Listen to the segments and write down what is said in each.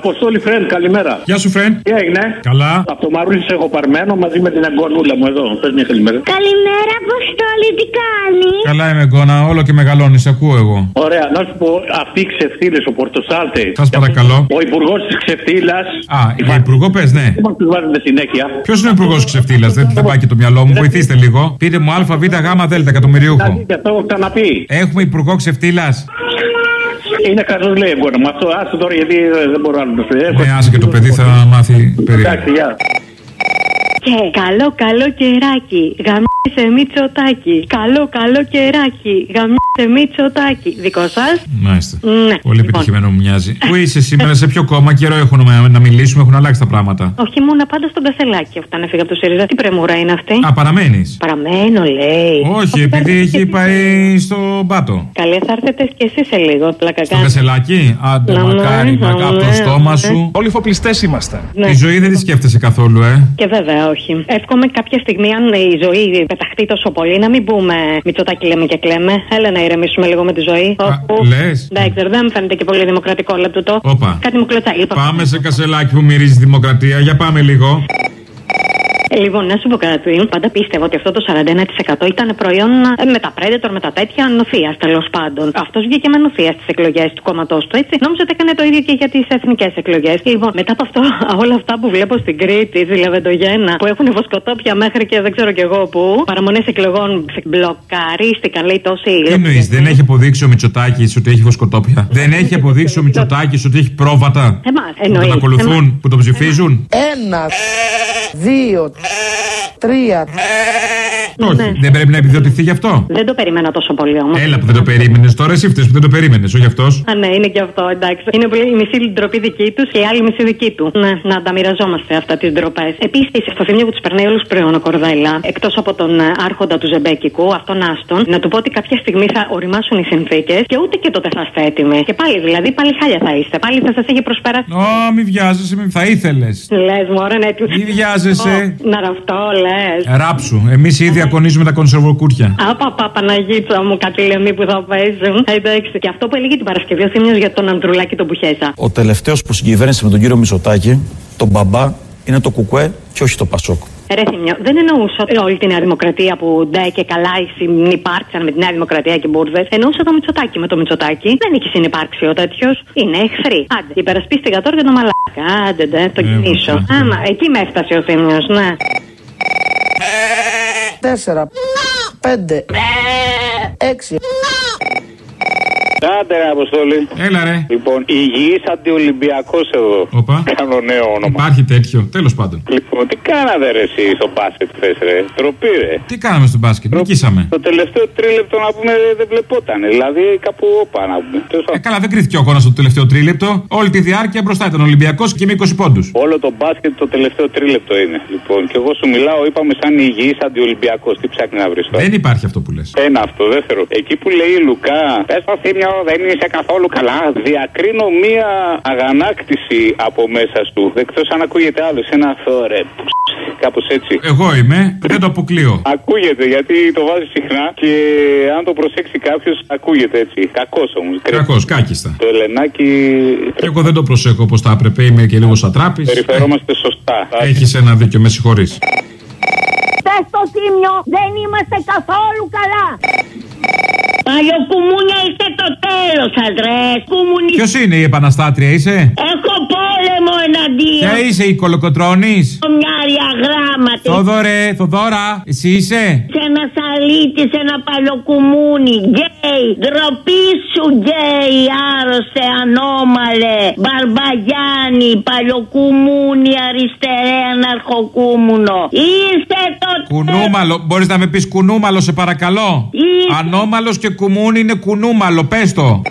Αποστόλη Φρέντ, καλημέρα. Γεια σου, friend. Τι έγινε; Καλά. Από το Μαρούλι σε έχω παρμένο μαζί με την αγκονούλα μου εδώ. Πες μια καλημέρα. Καλημέρα, Αποστόλη, τι κάνει; Καλά είμαι, γκόνα. Όλο και μεγαλώνεις. Ακούω εγώ. Ωραία, να σου πω αυτοί οι ξεφτύλες, ο Πορτοσάλτες. Σας παρακαλώ. Ο υπουργός της ξεφτύλας. Α, για υπουργό πες, ναι. Τι μα τους βάζετε συνέχεια. Ποιος είναι ο υπουργός ξεφτύλας, δεν, δεν πάει και το μυαλό μου. Βοηθήστε λίγο. Πείτε μου ΑΒ γ δ εκατομμυριούχο. Δηλαδή, αυτό έχω ξαναπεί. Έχουμε υπουργό ξεφτύλας. Είναι καλό λέει εγκόνα μου. Αυτό άστο τώρα γιατί ε, δεν μπορώ άλλο να σου Ναι, άσε και το παιδί θα μάθει περίεργα. Εντάξει, γεια. Και καλό καλό κεράκι, γαμισε Μητσοτάκι. Καλό καλό κεράκι, γαμισε Μητσοτάκι. Δικό σας. Μάλιστα. Ναι. Πολύ Λοιπόν. επιτυχημένο μου μοιάζει. Πού είσαι σήμερα, σε ποιο κόμμα, καιρό έχουμε να, να μιλήσουμε, έχουν αλλάξει τα πράγματα; Όχι μόνο πάντα στον Κασελάκη όταν έφυγα από το ΣΥΡΙΖΑ. Τι πρεμούρα είναι αυτή; Α, παραμένεις. Παραμένω, λέει. Όχι, επειδή έχει πάει στον πάτο. Καλή, θα έρθετε και εσείς σε λίγο. Πλάκα Στο κάνω. κασελάκι, άντε Να, μακάρι, ναι, μακά από το ναι, στόμα ναι. σου. Όλοι φοπλιστές είμαστε. Ναι. Η ζωή δεν τη σκέφτεσαι καθόλου, ε; Και βέβαια όχι. Εύχομαι κάποια στιγμή, αν η ζωή πεταχτεί τόσο πολύ, να μην πούμε Μητσοτάκι λέμε και κλαίμε. Έλα να ηρεμήσουμε λίγο με τη ζωή. Όπου- λες; Δεν ξέρω, δεν μου φαίνεται και πολύ δημοκρατικό όλο τούτο. Όπα. Κάτι μου κλωτσάει. Λοιπόν, Πάμε σε κασελάκι που μυρίζει δημοκρατία. Για πάμε λίγο. Ε, Λοιπόν, να σου πω κάτι. Πάντα πίστευα ότι αυτό το 41% ήταν προϊόν ε, με τα Predator, με τα τέτοια νοθεία τέλο πάντων. Αυτό βγήκε με νοθεία στι εκλογέ του κόμματό του, έτσι. Νόμιζα ότι έκανε το ίδιο και για τι εθνικέ εκλογέ. Λοιπόν, μετά από αυτό, όλα αυτά που βλέπω στην Κρήτη, στη Λεβεντογένα, που έχουν βοσκοτόπια μέχρι και δεν ξέρω κι εγώ πού, παραμονέ εκλογών μπλοκαρίστηκαν, λέει τόσοι. Τι εννοεί, δεν έχει αποδείξει ο Μητσοτάκη ότι έχει βοσκοτόπια. Δεν έχει αποδείξει ο Μητσοτάκη ότι έχει πρόβατα. Εμάς, Που εννοεί. τον ακολουθούν, Εμάς. που τον ψηφίζουν. Ένα, δύο, τρία, Όχι, Ναι. δεν πρέπει να επιδοτηθεί γι' αυτό. Δεν το περίμενα τόσο πολύ όμως. Έλα που δεν το περίμενες. Τώρα εσύ φταίει που δεν το περίμενες, όχι αυτός. Α, ναι, είναι και αυτό, εντάξει. Είναι πολύ η μισή ντροπή δική τους και η άλλη μισή δική του. Ναι, να τα μοιραζόμαστε αυτά τις ντροπές. Επίσης, στο θύμιο που τους περνάει όλους πλέον ο Κορδέλα, εκτός από τον ε, άρχοντα του Ζεμπέκικου, αυτόν Άστον, να του πω ότι κάποια στιγμή θα οριμάσουν οι συνθήκες και ούτε και τότε θα είστε έτοιμοι. Και πάλι δηλαδή, πάλι χάλια θα είστε. Πάλι θα σας έχει προσπεράσει. Ω, μη βιάζεσαι, μη... θα ήθελες. Λες, μωρέ, ναι, έτοιμο. Μη βιάζεσαι. Να ραφτώ, λες. Ράψου. Εμείς ήδη ακονίζουμε τα κονσερβοκούρια. Άπαπα, Παναγίτσα μου, κάτι λεμί που θα παίζουν. Εντάξει. Και αυτό που έλεγε την Παρασκευή ο Θήμιος για τον Ανδρουλάκη τον Μπουχέσα. Ο τελευταίος που συγκυβέρνησε με τον κύριο Μισωτάκη, τον μπαμπά, είναι το κουκουέ και όχι το πασόκ. Ρε Θήμιο, δεν εννοούσα όλη τη Νέα Δημοκρατία που ντε και καλά συνυπάρξαν με τη Νέα Δημοκρατία και μπουρδες. Εννοούσα το Μητσοτάκι με το Μητσοτάκι. Δεν έχει συνυπάρξει ο τέτοιος. Είναι εχθροί. Άντε, υπερασπίστηκα τώρα για το μαλάκα. Άντε, ντε, το Ε, κινήσω. βοηθά. Άμα, εκεί με έφτασε ο Θήμιος, ναι. τέσσερα, πέντε, έξι. Άντε ρε Αποστόλη. Έλα ρε. Λοιπόν, υγιής αντιολυμπιακός εδώ. Όπα. Κάνω νέο όνομα. Υπάρχει τέτοιο. Τέλος πάντων. Λοιπόν, τι κάνατε ρε εσύ στο μπάσκετ χθες ρε; Τροπή ρε. Τι κάναμε στο μπάσκετ, νικήσαμε. Το τελευταίο τρίλεπτο να πούμε δεν βλεπόταν. Δηλαδή κάπου όπα να πούμε. Τέλος Ε, πάντων. καλά, δεν κρίθηκε ο αγώνας στο τελευταίο τρίλεπτο. Όλη τη διάρκεια μπροστά ήταν Ολυμπιακός και με 20 πόντους. Όλο το μπάσκετ το τελευταίο τρίλεπτο είναι. Λοιπόν, και εγώ σου μιλάω, είπαμε σαν υγιής αντιολυμπιακός. Τι ψάχνει να βρεις τώρα; Δεν υπάρχει αυτό που λες. Ένα αυτό, δεύτερο. Εκεί που λέει η Λουκά, πες το θύμιο, δεν είσαι καθόλου καλά. Διακρίνω μία αγανάκτηση από μέσα σου. Εκτός αν ακούγεται άλλος, ένα θόρε. Κάπως έτσι. Εγώ είμαι, δεν το αποκλείω. Ακούγεται γιατί το βάζεις συχνά και αν το προσέξει κάποιος, ακούγεται έτσι. Κακός όμως. Κακός, κάκιστα. Το Ελενάκι. Και εγώ δεν το προσέχω όπως θα έπρεπε, είμαι και λίγο σατράπη. Περιφερόμαστε σωστά. Έχεις ένα δίκιο, με συγχωρείς. Πες στο Θήμιο, δεν είμαστε καθόλου καλά. Παλιοκουμούνια είστε το τέλος σας ρε. Κουμουνι... Ποιος είναι η επαναστάτρια, είσαι; Έχω πόλεμο εναντίον. Ποια είσαι η κολοκοτρόνη; Μια αριαγράμματη. Θόδωρε, Θοδώρα, εσύ είσαι; Σε ένα σαλίτι, σε ένα παλιοκουμούνι. Γκέι. Ντροπή σου γκέι. Άρρωστε ανώμαλε. Μπαρμπαγιάννη. Παλιοκουμούνι. Αριστερέ αναρχοκούμουνο. Είστε το Κουνούμαλο, μπορείς να με πεις κουνούμαλο, σε παρακαλώ; Ή- Ανώμαλος και κουμούνι είναι κουνούμαλο, πες το.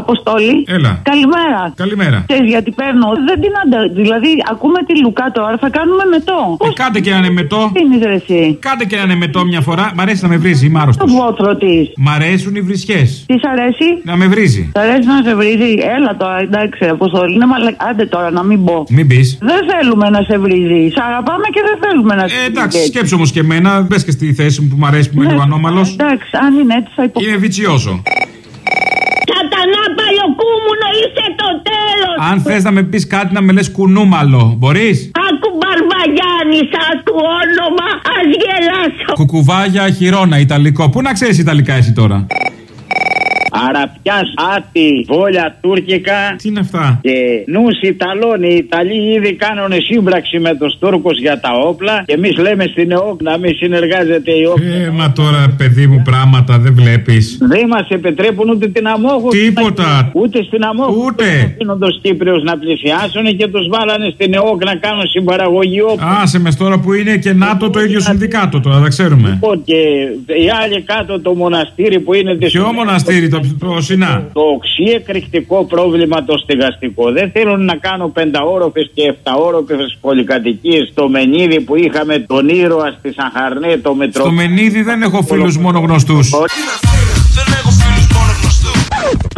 Αποστόλη. Έλα. Καλημέρα. Καλημέρα. Ξέρεις γιατί παίρνω; Δεν την αντα... Δηλαδή, ακούμε τη Λουκά τώρα, θα κάνουμε μετό. Ε, κάντε και ένα μετό. Τι είναι ρε εσύ; Κάντε και ένα μετό μια φορά. Μ' αρέσει να με βρίζει, είμαι άρρωστο. Το βότρο της. Μ' αρέσουν οι βρισιές. Τι σ' αρέσει; Να με βρίζει. Σ' αρέσει να σε βρίζει. Έλα τώρα, εντάξει, Αποστόλη. Είναι μαλα... Άντε τώρα να μην πω. Μην πεις. Δεν θέλουμε να σε βρίζει. Σ' αγαπάμε και δεν θέλουμε να σε Ε, βρίζει. εντάξει, σκέψου όμως και εμένα. Μπε και στη θέση μου που μ' αρέσει που είμαι Ναι, λίγο ανώμαλος. Εντάξει, αν είναι έτσι θα υπο... Είμαι βιτσιόζο. Σατανά παλιοκού μου να είσαι το τέλος. Αν θες να με πεις κάτι να με λες κουνούμαλο, μπορείς; Άκου Μπαρβαγιάννη, σαν του όνομα, ας γελάσω. Κουκουβάγια χειρόνα, Ιταλικό. Πού να ξέρεις Ιταλικά εσύ τώρα; Αραπιά, άτι, βόλια τουρκικά. Τι είναι αυτά; Και νου Ιταλών, οι Ιταλοί ήδη κάνουν σύμπραξη με τους Τούρκους για τα όπλα. Και εμείς λέμε στην ΕΟΚ να μην συνεργάζεται η ΕΟΚ. Ε, μα τώρα, παιδί μου, πράγματα δεν βλέπεις. Δεν μας επιτρέπουν ούτε την αμόχου. Τίποτα. Ούτε στην αμόχου. Ούτε. Γίνονται τους Κύπριους να πλησιάσουν και τους βάλανε στην ΕΟΚ να κάνουν συμπαραγωγή όπλων. Άσε με τώρα που είναι και ΝΑΤΟ το ίδιο συνδικάτο τώρα, τα ξέρουμε. Λοιπόν, και οι άλλοι κάτω το μοναστήρι που είναι της. Ποιο μοναστήρι, το, το Σινά. Το οξύ εκρηκτικό πρόβλημα το στεγαστικό. Δεν θέλουν να κάνουν πενταόροφες και εφταόροφες πολυκατοικίες στο Μενίδη που είχαμε τον ήρωα στη Σαχαρνέ, το μετρό. Στο Μενίδη δεν έχω φίλους μόνο γνωστούς.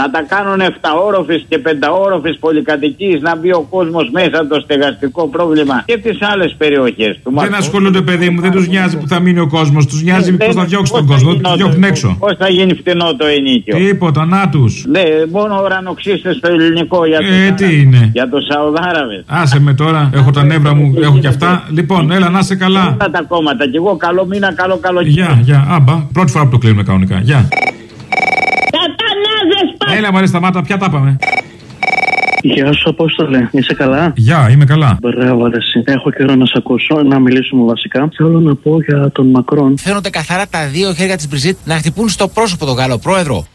Να τα κάνουν εφταόροφες και πενταόροφες πολυκατοικίες, να μπει ο κόσμος μέσα το στεγαστικό πρόβλημα και τις άλλες περιοχές του. Δεν ασχολούνται, παιδί μου, δεν τους νοιάζει που θα μείνει ο κόσμος. Τους νοιάζει πώς θα διώξει τον κόσμο, δεν τους διώχνουν έξω. Πώς θα γίνει φτηνό το ενίκιο. Τίποτα, να τους. Ναι, μόνο ουρανοξύστε στο ελληνικό για Ε, τι είναι; Για τους Σαουδάραβες. Άσε με τώρα, έχω τα νεύρα μου, έχω και αυτά. Λοιπόν, έλα να είσαι καλά. Αυτά τα κόμματα. Και εγώ καλό μήνα, καλό καλό Γεια, γεια, άμπα. Πρώτη φορά που το κλείνουμε κανονικά. Γεια. Σατανάδες πα... Έλα, μωρέ, σταμάτα, πια τα πάμε. Γεια σου, Απόστολε. Είσαι καλά; Γεια, είμαι καλά. Μπράβο, αρέσει. Έχω καιρό να σε ακούσω, να μιλήσουμε βασικά. Θέλω να πω για τον Μακρόν. Φαίνονται καθαρά τα δύο χέρια της Μπριζίτ να χτυπούν στο πρόσωπο τον Γάλλο πρόεδρο.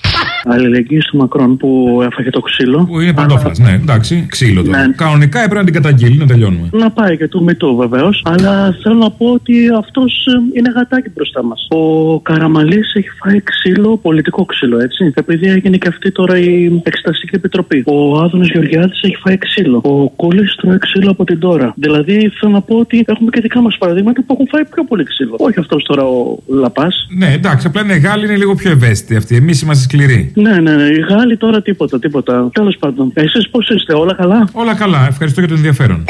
Αλληλεγγύη στο Μακρόν που έφαγε το ξύλο. Που είναι παντόφλας, ναι, εντάξει, ξύλο τώρα. Ναι. Κανονικά έπρεπε να την καταγγείλει, να τελειώνουμε. Να πάει και του Μητού βεβαίως. Αλλά θέλω να πω ότι αυτός είναι γατάκι μπροστά μας. Ο Καραμαλής έχει φάει ξύλο, πολιτικό ξύλο έτσι. Επειδή έγινε και αυτή τώρα η Εξεταστική Επιτροπή. Ο Άδωνος Γεωργιάδης έχει φάει ξύλο. Ο Κούλη τρώει ξύλο από την τώρα. Δηλαδή θέλω να πω ότι έχουμε και δικά μας παραδείγματα που έχουν φάει πιο πολύ ξύλο. Όχι αυτός τώρα ο Λαπάς. Ναι, εντάξει, απλά είναι Γάλλοι, είναι λίγο πιο ευαίσθητοι αυτοί. Εμείς είμαστε σκληροί. Ναι, ναι, ναι. Οι Γάλλοι τώρα τίποτα, τίποτα. Τέλος πάντων. Εσείς πώς είστε, όλα καλά; Όλα καλά, ευχαριστώ για το ενδιαφέρον.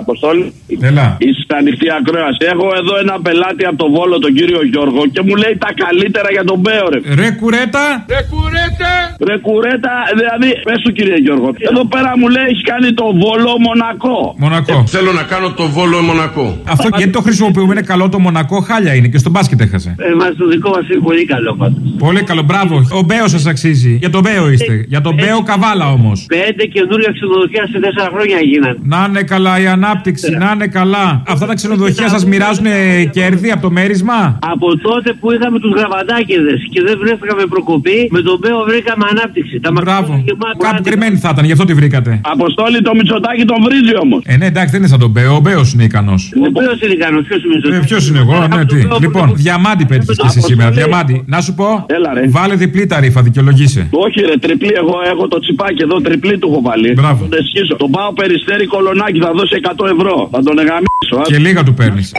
Αποστόλη. Έλα. Είσαι στα ανοιχτή ακρόαση. Έχω εδώ ένα πελάτη από το Βόλο, τον κύριο Γιώργο, και μου λέει τα καλύτερα για τον Μπέο, ρε. Ρε κουρέτα! Ρε κουρέτα! Ρε κουρέτα, δηλαδή, πες του κύριε Γιώργο. Εδώ πέρα μου λέει έχεις κάνει το Βόλο Μονακό. Μονακό. Θέλω να κάνω το Βόλο Μονακό. Αυτό γιατί το χρησιμοποιούμε είναι καλό το Μονακό, χάλια είναι και στο μπάσκετ έχασε. Εμά το δικό μας είναι πολύ καλό πάντως. Πολύ καλό, μπράβο. Ο Μπέος σας αξίζει. Για τον Μπέο είστε. Για τον Μπέο καβάλα όμως. Πέντε καινούργια ξενοδοχεία σε τέσσερα χρόνια γίνανε. Να είναι καλά η ανάπτυξη, να είναι καλά. Αυτά τα ξενοδοχεία σας μοιράζουν κέρδη από το μέρισμα; Από τότε που είχαμε τους γραβαντάκιδες και δεν βρέθηκαμε προκοπή, με τον Μπέο βρήκαμε ανάπτυξη. Τα Μπράβο. Κάπου κρυμμένοι θα ήταν, γι' αυτό τη βρήκατε. Αποστόλη το Μητσοτάκι τον βρίζει όμως. Ε, ναι, εντάξει, δεν είναι σαν τον Μπέο. Ο Μπέος είναι ικανός. Ο Μπέος είναι ικανός, ποιος είναι Ε, ποιος είναι εγώ, ναι, τι. Λοιπόν, διαμάντι πέτυχες και εσύ σήμερα. Διαμάντι. Να σου πω, Έλα, ρε. βάλε διπλή ταρήφα, δικαιολογήσε. Όχι, ρε, τριπλή. Εγώ έχω το τσιπάκι εδώ, τριπλή του έχω βάλει. Μπράβο. Τον εσχίσω. Τον πάω περιστέρι κολονάκι, θα δώσει 100 ευρώ. Θα τον εγαμίσω. Και λίγα του παίρνεις.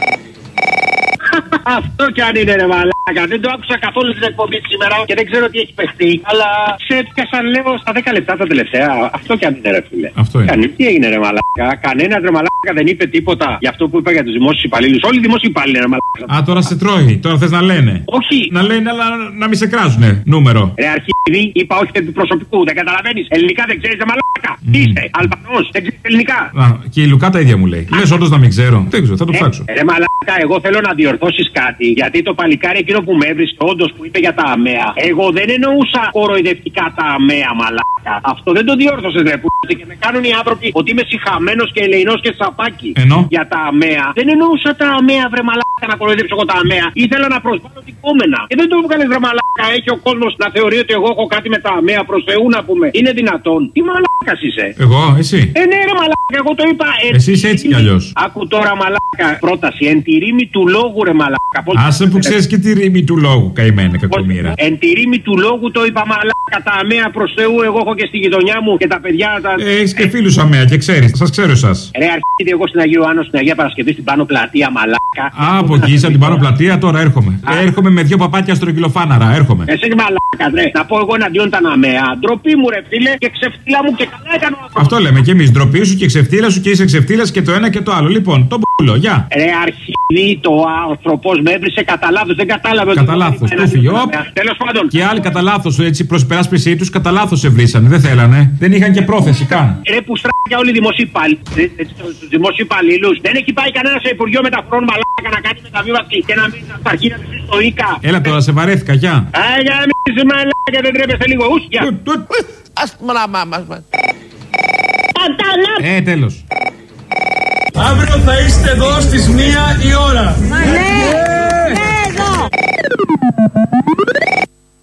Αυτό κι αν είναι ρε μαλάκα. Δεν το άκουσα καθόλου την εκπομπή σήμερα και δεν ξέρω τι έχει παιχτεί. Αλλά σε έπιασαν λέω στα 10 λεπτά τα τελευταία. Αυτό κι αν είναι ρε φίλε. Αυτό είναι. Κάνει, τι έγινε ρε μαλάκα. Κανένας ρε μαλάκα δεν είπε τίποτα για αυτό που είπα για τους δημόσιους υπαλλήλους. Όλοι οι δημόσιοι υπαλλήλοι ρε μαλάκα. Α, τώρα σε τρώει. Τώρα θες να λένε. Όχι. Να λένε, αλλά να μην σε κράζουνε. Νούμερο. Ρε αρχίδι, είπα όχι επί προσωπικού. Δεν καταλαβαίνεις. Ελληνικά δεν ξέρεις ρε μαλάκα. Τι είσαι, Αλβανός, δεν ξέρεις ελληνικά. Α, και η Λουκά τα ίδια μου λέει. Λες, όντως να μην ξέρω. Δεν ξέρω, θα το ψάξω. Ε, ρε μαλάκα, εγώ θέλω να διορθώσεις κάτι. Γιατί το παλικάρι εκείνο που με έβρισκε, όντως που είπε για τα αμαία. Εγώ δεν εννοούσα κοροϊδευτικά τα αμαία, μαλάκα. Αυτό δεν το διόρθωσες, ρε που και με κάνουν οι άνθρωποι ότι είμαι συχαμένος και ελεηνός και σαπάκι. Ενώ; Για τα αμαία. Δεν εννοούσα τα αμαία, βρε μαλάκα, να κοροϊδέψω εγώ τα αμαία. Ήθελα να προσβάλλω την κόμενα. Και δεν το έβγαλες, βρε μαλάκα. Έχει ο κόσμος να θεωρεί ότι εγώ έχω κάτι με τα αμαία. Προς Θεού να πούμε. Είναι δυνατόν. Τι μαλάκας είσαι. Εγώ, εσύ; Ε, ναι, ρε μαλάκα, εγώ το είπα. εν Εσύ είσαι έτσι κι αλλιώς. Άκου τώρα μαλάκα πρόταση. Εν τη ρήμη του λόγου, ρε μαλάκα. Πώς- Άσε που ξέρεις και τη ρήμη του λόγου, καημένη κακομήρα. Εν τη ρήμη του λόγου το είπα μαλάκα. Τα αμαία προς Θεού, εγώ έχω και στη γειτονιά μου και τα παιδιά τα. Έχεις και φίλους αμαία και ξέρεις. Σας ξέρω εσάς. Ρε αρχίδι, εγώ στην Αγίου Άνω στην Αγία Παρασκευή στην πάνω πλατεία μαλάκα. Α, από εκεί είσαι από την πάνω πλατεία, τώρα έρχομαι. Έρχομαι με δύο παπάκια στρογγυλοφάναρα, έρχομαι. Εσύ μαλάκα, ρε. Να πω εγώ εναντίον τα αμαία. Ντροπή μου, ρε φίλε, και ξεφτύλα μου και καλά έκανα. Αυτό λέμε κι εμείς. Ντροπή σου και ξεφτύλα σου και είσαι ξεφτύλας και το ένα και το άλλο. Λοιπόν, τον κούλο, γεια. Ρε αρχιδί το άνθρωπος με έβρισε κατά λάθος. Δεν κατάλαβε ότι. Κατά λάθος, του φύγει. Τέλος πάντων. Και άλλοι κατά λάθος, έτσι προς υπεράσπιση τους, κατά λάθος σε βρήσανε. Δεν θέλανε. Δεν είχαν και πρόθεση καν. Ρε που στράκια όλοι οι δημοσίοι υπάλληλοι. Τους δημοσίου υπαλλήλους. Δεν έχει πάει κανένας σε Υπουργείο Μεταφορών μαλάκα να κάνει μεταβίβαση και να μείνει στα αρχεία να στο ΙΚΑ. Έλα τώρα, σε βαρέθηκα, γεια. Άγια μη μαλάκα δεν τρέπεστε λίγο. Ούσια. Α πούμε να μάμα. Ε, τέλος. Αύριο θα είστε εδώ στις μία η ώρα. Ναι, ναι, εδώ.